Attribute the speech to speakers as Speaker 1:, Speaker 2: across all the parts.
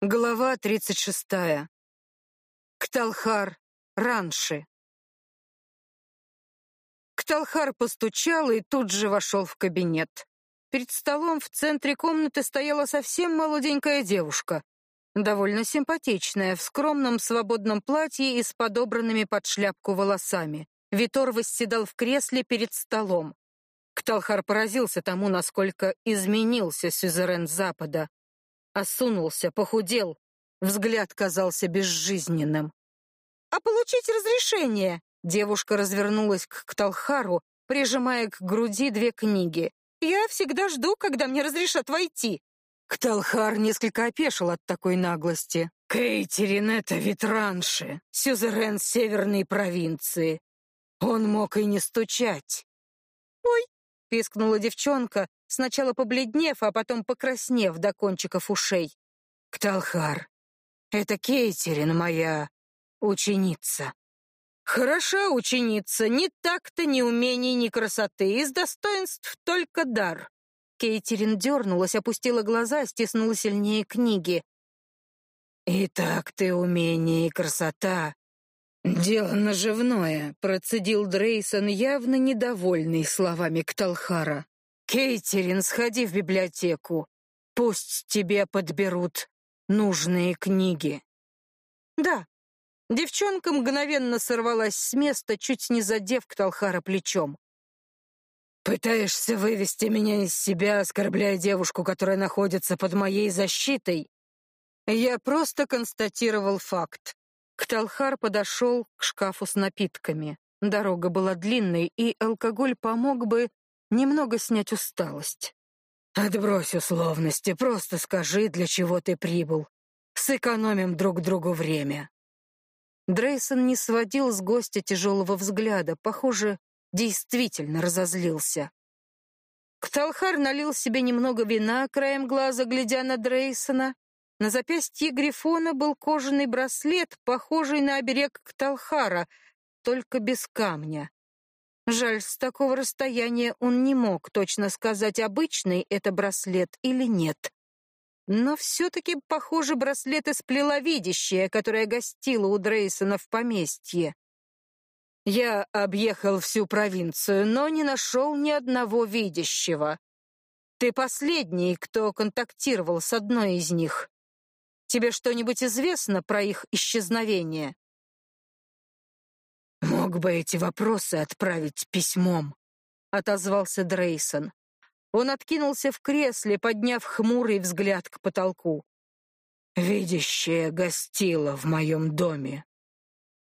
Speaker 1: Глава 36. Кталхар Ранши. Кталхар постучал и тут же вошел в кабинет. Перед столом в центре комнаты стояла совсем молоденькая девушка, довольно симпатичная, в скромном свободном платье и с подобранными под шляпку волосами. Витор восседал в кресле перед столом. Кталхар поразился тому, насколько изменился сюзерен Запада. Осунулся, похудел, взгляд казался безжизненным. «А получить разрешение?» Девушка развернулась к Кталхару, прижимая к груди две книги. «Я всегда жду, когда мне разрешат войти». Кталхар несколько опешил от такой наглости. Кейтерин — это ветранши, сюзерен северной провинции. Он мог и не стучать. «Ой!» — пискнула девчонка, сначала побледнев, а потом покраснев до кончиков ушей. «Кталхар, это Кейтерин моя ученица». Хороша ученица, ни так-то, ни умений, ни красоты, из достоинств только дар. Кейтерин дернулась, опустила глаза, стиснула сильнее книги. «Итак ты умение и красота. Дело наживное», — процедил Дрейсон, явно недовольный словами Кталхара. «Кейтерин, сходи в библиотеку. Пусть тебе подберут нужные книги». «Да», Девчонка мгновенно сорвалась с места, чуть не задев Кталхара плечом. «Пытаешься вывести меня из себя, оскорбляя девушку, которая находится под моей защитой?» Я просто констатировал факт. Кталхар подошел к шкафу с напитками. Дорога была длинной, и алкоголь помог бы немного снять усталость. «Отбрось условности, просто скажи, для чего ты прибыл. Сэкономим друг другу время». Дрейсон не сводил с гостя тяжелого взгляда, похоже, действительно разозлился. Кталхар налил себе немного вина, краем глаза глядя на Дрейсона. На запястье Грифона был кожаный браслет, похожий на оберег Кталхара, только без камня. Жаль, с такого расстояния он не мог точно сказать, обычный это браслет или нет. Но все-таки, похоже, браслеты сплела видящая, которая гостила у Дрейсона в поместье. Я объехал всю провинцию, но не нашел ни одного видящего. Ты последний, кто контактировал с одной из них. Тебе что-нибудь известно про их исчезновение? Мог бы эти вопросы отправить письмом, отозвался Дрейсон. Он откинулся в кресле, подняв хмурый взгляд к потолку. «Видящая гостила в моем доме.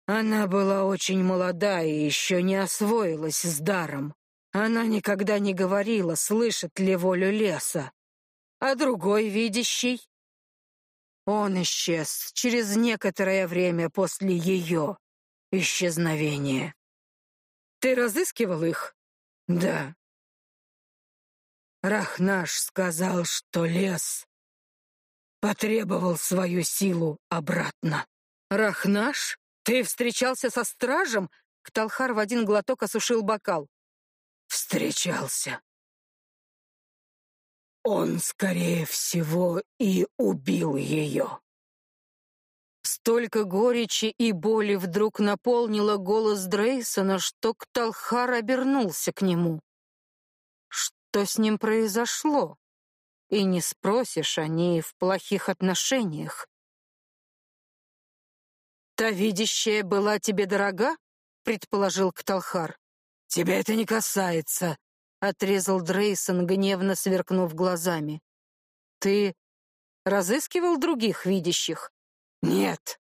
Speaker 1: Она была очень молода и еще не освоилась с даром. Она никогда не говорила, слышит ли волю леса. А другой видящий? Он исчез через некоторое время после ее исчезновения. Ты разыскивал их? Да. Рахнаш сказал, что лес потребовал свою силу обратно. Рахнаш? Ты встречался со стражем? Кталхар в один глоток осушил бокал. Встречался. Он, скорее всего, и убил ее. Столько горечи и боли вдруг наполнило голос Дрейсона, что Кталхар обернулся к нему что с ним произошло. И не спросишь, они в плохих отношениях. «Та видящая была тебе дорога?» — предположил Кталхар. «Тебя это не касается», — отрезал Дрейсон, гневно сверкнув глазами. «Ты разыскивал других видящих?» «Нет»,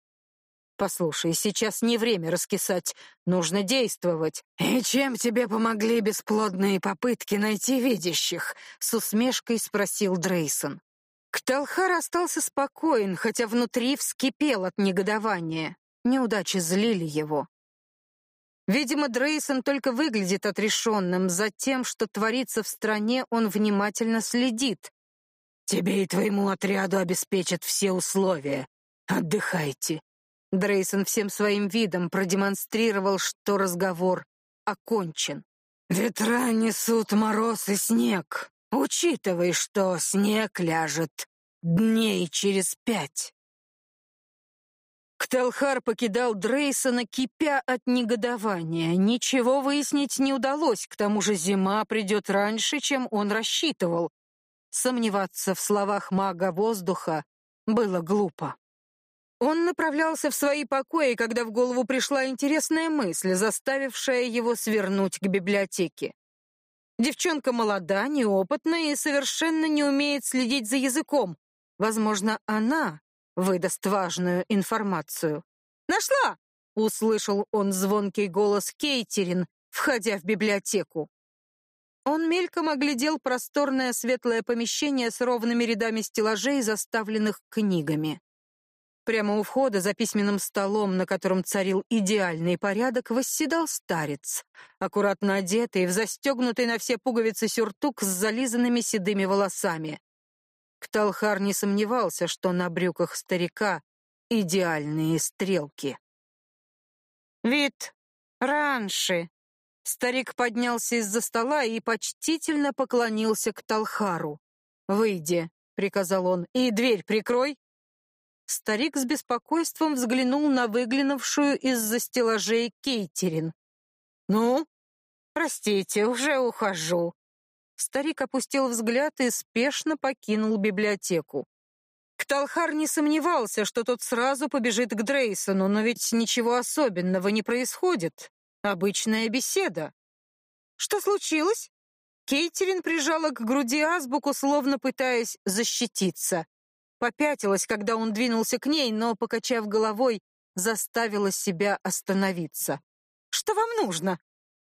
Speaker 1: Послушай, сейчас не время раскисать, нужно действовать. И чем тебе помогли бесплодные попытки найти видящих? С усмешкой спросил Дрейсон. Кталхар остался спокоен, хотя внутри вскипел от негодования. Неудачи злили его. Видимо, Дрейсон только выглядит отрешенным, за тем, что творится в стране, он внимательно следит. Тебе и твоему отряду обеспечат все условия. Отдыхайте. Дрейсон всем своим видом продемонстрировал, что разговор окончен. «Ветра несут мороз и снег. Учитывай, что снег ляжет дней через пять». Ктелхар покидал Дрейсона, кипя от негодования. Ничего выяснить не удалось, к тому же зима придет раньше, чем он рассчитывал. Сомневаться в словах мага воздуха было глупо. Он направлялся в свои покои, когда в голову пришла интересная мысль, заставившая его свернуть к библиотеке. Девчонка молода, неопытная и совершенно не умеет следить за языком. Возможно, она выдаст важную информацию. «Нашла!» — услышал он звонкий голос Кейтерин, входя в библиотеку. Он мельком оглядел просторное светлое помещение с ровными рядами стеллажей, заставленных книгами. Прямо у входа за письменным столом, на котором царил идеальный порядок, восседал старец, аккуратно одетый, в застегнутый на все пуговицы сюртук с зализанными седыми волосами. Кталхар не сомневался, что на брюках старика идеальные стрелки. «Вид раньше!» Старик поднялся из-за стола и почтительно поклонился к Талхару. «Выйди», — приказал он, — «и дверь прикрой». Старик с беспокойством взглянул на выглянувшую из-за стеллажей Кейтерин. «Ну?» «Простите, уже ухожу», Старик опустил взгляд и спешно покинул библиотеку. Кталхар не сомневался, что тот сразу побежит к Дрейсону, но ведь ничего особенного не происходит. Обычная беседа. Что случилось? Кейтерин прижала к груди азбуку, словно пытаясь защититься. Попятилась, когда он двинулся к ней, но, покачав головой, заставила себя остановиться. «Что вам нужно?»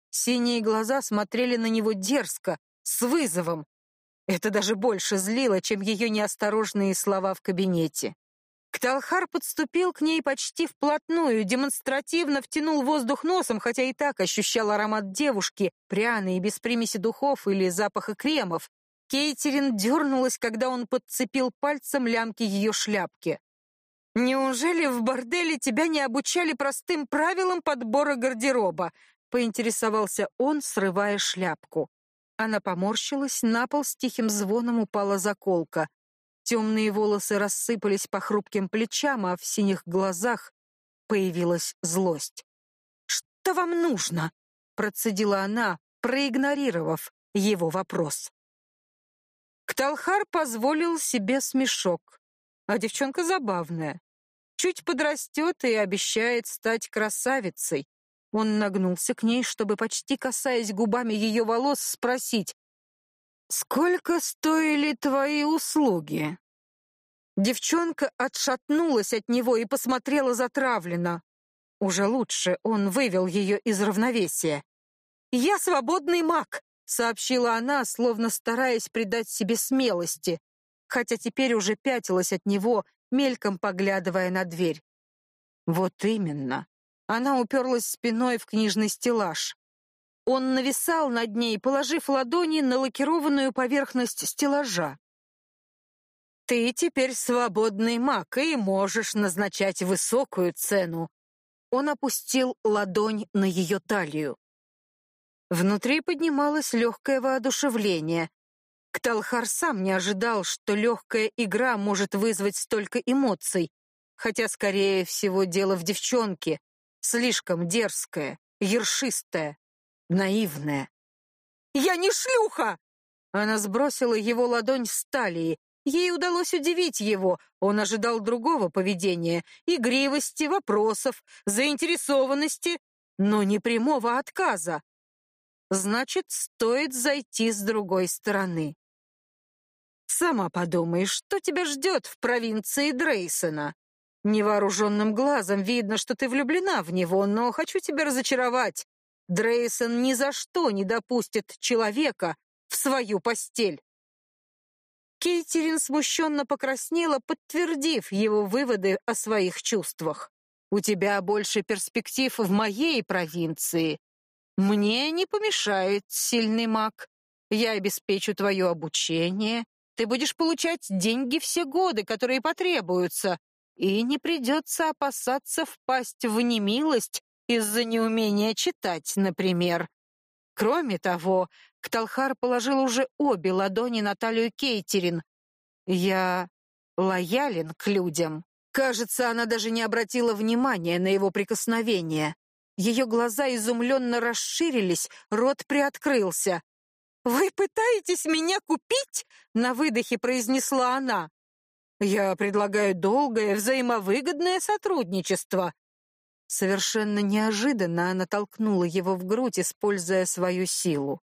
Speaker 1: Синие глаза смотрели на него дерзко, с вызовом. Это даже больше злило, чем ее неосторожные слова в кабинете. Кталхар подступил к ней почти вплотную, демонстративно втянул воздух носом, хотя и так ощущал аромат девушки, пряный, без примеси духов или запаха кремов. Кейтерин дернулась, когда он подцепил пальцем лямки ее шляпки. «Неужели в борделе тебя не обучали простым правилам подбора гардероба?» — поинтересовался он, срывая шляпку. Она поморщилась, на пол с тихим звоном упала заколка. Темные волосы рассыпались по хрупким плечам, а в синих глазах появилась злость. «Что вам нужно?» — процедила она, проигнорировав его вопрос. Кталхар позволил себе смешок. А девчонка забавная. Чуть подрастет и обещает стать красавицей. Он нагнулся к ней, чтобы, почти касаясь губами ее волос, спросить, «Сколько стоили твои услуги?» Девчонка отшатнулась от него и посмотрела затравленно. Уже лучше он вывел ее из равновесия. «Я свободный маг», — сообщила она, словно стараясь придать себе смелости, хотя теперь уже пятилась от него, мельком поглядывая на дверь. «Вот именно. Она уперлась спиной в книжный стеллаж. Он нависал над ней, положив ладони на лакированную поверхность стеллажа. «Ты теперь свободный маг и можешь назначать высокую цену». Он опустил ладонь на ее талию. Внутри поднималось легкое воодушевление. Кталхар сам не ожидал, что легкая игра может вызвать столько эмоций, хотя, скорее всего, дело в девчонке, Слишком дерзкая, ершистая, наивная. «Я не шлюха!» Она сбросила его ладонь с талии. Ей удалось удивить его. Он ожидал другого поведения, игривости, вопросов, заинтересованности, но не прямого отказа. Значит, стоит зайти с другой стороны. Сама подумай, что тебя ждет в провинции Дрейсона. Невооруженным глазом видно, что ты влюблена в него, но хочу тебя разочаровать. Дрейсон ни за что не допустит человека в свою постель. Кейтерин смущенно покраснела, подтвердив его выводы о своих чувствах. «У тебя больше перспектив в моей провинции. Мне не помешает сильный маг. Я обеспечу твое обучение. Ты будешь получать деньги все годы, которые потребуются. И не придется опасаться впасть в немилость из-за неумения читать, например. Кроме того, Кталхар положил уже обе ладони на талию Кейтерин. «Я лоялен к людям». Кажется, она даже не обратила внимания на его прикосновение. Ее глаза изумленно расширились, рот приоткрылся. «Вы пытаетесь меня купить?» — на выдохе произнесла она. «Я предлагаю долгое, взаимовыгодное сотрудничество». Совершенно неожиданно она толкнула его в грудь, используя свою силу.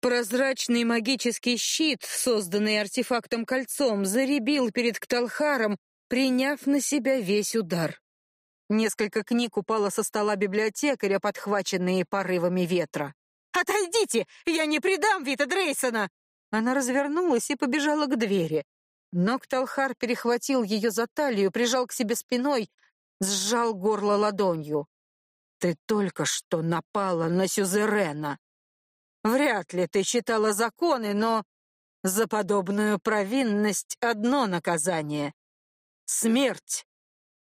Speaker 1: Прозрачный магический щит, созданный артефактом-кольцом, заребил перед Кталхаром, приняв на себя весь удар. Несколько книг упало со стола библиотекаря, подхваченные порывами ветра. «Отойдите! Я не предам Вита Дрейсона!» Она развернулась и побежала к двери. Но Кталхар перехватил ее за талию, прижал к себе спиной, сжал горло ладонью. «Ты только что напала на Сюзерена. Вряд ли ты читала законы, но за подобную провинность одно наказание — смерть».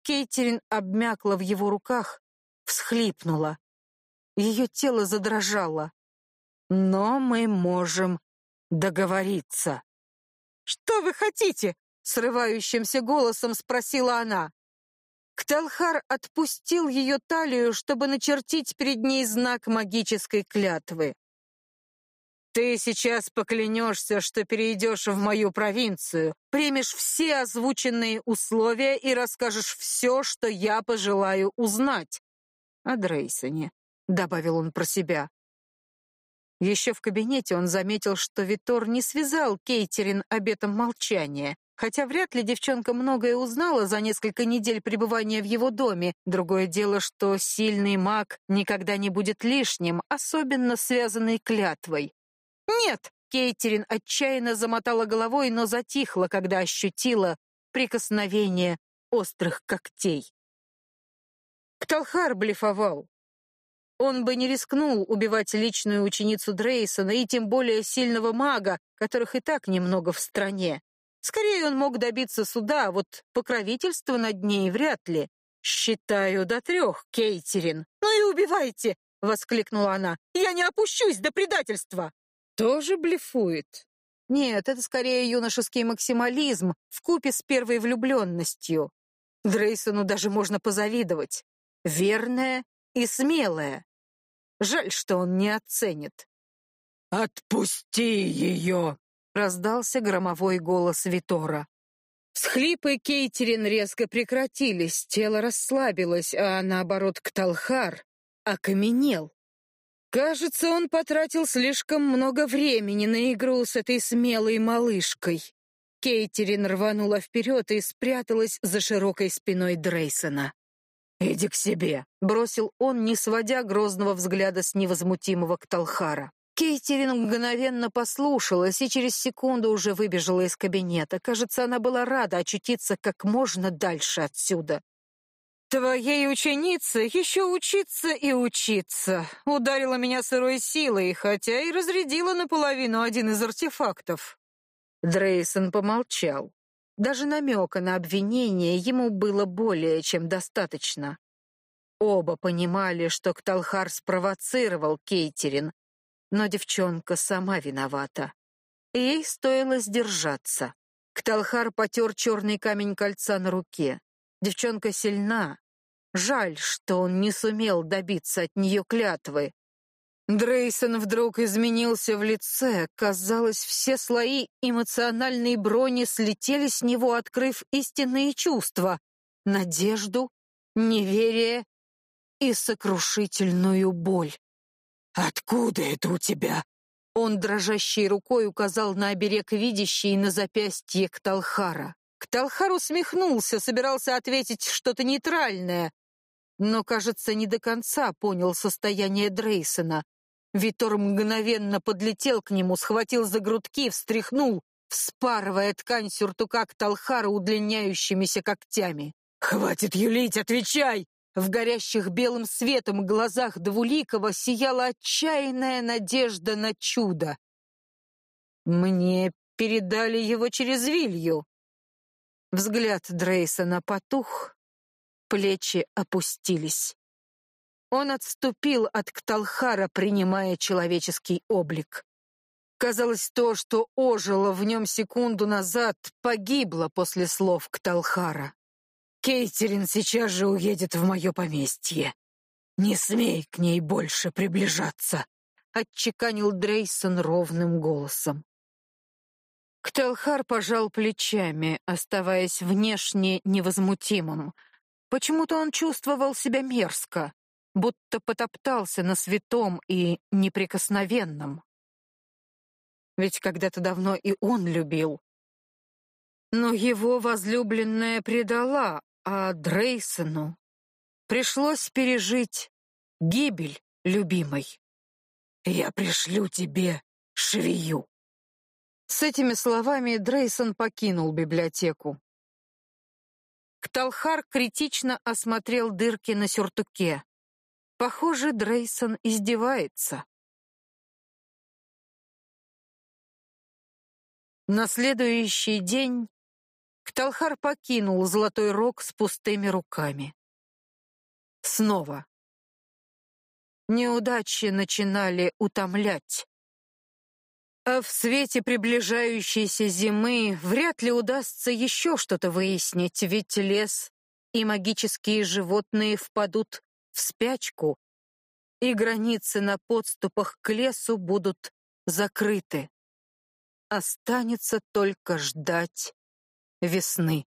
Speaker 1: Кейтерин обмякла в его руках, всхлипнула. Ее тело задрожало. «Но мы можем договориться». «Что вы хотите?» — срывающимся голосом спросила она. Кталхар отпустил ее талию, чтобы начертить перед ней знак магической клятвы. «Ты сейчас поклянешься, что перейдешь в мою провинцию, примешь все озвученные условия и расскажешь все, что я пожелаю узнать». О Дрейсоне, — добавил он про себя. Еще в кабинете он заметил, что Витор не связал Кейтерин обетом молчания, хотя вряд ли девчонка многое узнала за несколько недель пребывания в его доме. Другое дело, что сильный маг никогда не будет лишним, особенно связанный клятвой. «Нет!» — Кейтерин отчаянно замотала головой, но затихла, когда ощутила прикосновение острых когтей. Кталхар блефовал. Он бы не рискнул убивать личную ученицу Дрейсона и тем более сильного мага, которых и так немного в стране. Скорее он мог добиться суда, а вот покровительство над ней вряд ли. «Считаю до трех, Кейтерин». «Ну и убивайте!» — воскликнула она. «Я не опущусь до предательства!» «Тоже блефует?» «Нет, это скорее юношеский максимализм вкупе с первой влюбленностью. Дрейсону даже можно позавидовать. Верная и смелая. Жаль, что он не оценит. «Отпусти ее!» — раздался громовой голос Витора. Схлипы Кейтерин резко прекратились, тело расслабилось, а наоборот Кталхар окаменел. Кажется, он потратил слишком много времени на игру с этой смелой малышкой. Кейтерин рванула вперед и спряталась за широкой спиной Дрейсона. «Иди к себе», — бросил он, не сводя грозного взгляда с невозмутимого Кталхара. Кейтерин мгновенно послушалась и через секунду уже выбежала из кабинета. Кажется, она была рада очутиться как можно дальше отсюда. «Твоей ученице еще учиться и учиться», — ударила меня сырой силой, хотя и разрядила наполовину один из артефактов. Дрейсон помолчал. Даже намека на обвинение ему было более чем достаточно. Оба понимали, что Кталхар спровоцировал Кейтерин, но девчонка сама виновата. Ей стоило сдержаться. Кталхар потер черный камень кольца на руке. Девчонка сильна. Жаль, что он не сумел добиться от нее клятвы. Дрейсон вдруг изменился в лице. Казалось, все слои эмоциональной брони слетели с него, открыв истинные чувства — надежду, неверие и сокрушительную боль. «Откуда это у тебя?» Он дрожащей рукой указал на оберег видящий на запястье Кталхара. Кталхар усмехнулся, собирался ответить что-то нейтральное, но, кажется, не до конца понял состояние Дрейсона. Витор мгновенно подлетел к нему, схватил за грудки, встряхнул, вспарывая ткань сюртука к Талхару удлиняющимися когтями. «Хватит юлить, отвечай!» В горящих белым светом глазах Двуликова сияла отчаянная надежда на чудо. «Мне передали его через Вилью». Взгляд Дрейсона потух, плечи опустились. Он отступил от Кталхара, принимая человеческий облик. Казалось, то, что ожило в нем секунду назад, погибло после слов Кталхара. «Кейтерин сейчас же уедет в мое поместье. Не смей к ней больше приближаться», — отчеканил Дрейсон ровным голосом. Кталхар пожал плечами, оставаясь внешне невозмутимым. Почему-то он чувствовал себя мерзко, будто потоптался на святом и неприкосновенном. Ведь когда-то давно и он любил. Но его возлюбленная предала, а Дрейсону пришлось пережить гибель любимой. «Я пришлю тебе швею». С этими словами Дрейсон покинул библиотеку. Кталхар критично осмотрел дырки на сюртуке. Похоже, Дрейсон издевается. На следующий день Кталхар покинул Золотой Рог с пустыми руками. Снова. Неудачи начинали утомлять. А в свете приближающейся зимы вряд ли удастся еще что-то выяснить, ведь лес и магические животные впадут в спячку, и границы на подступах к лесу будут закрыты. Останется только ждать весны.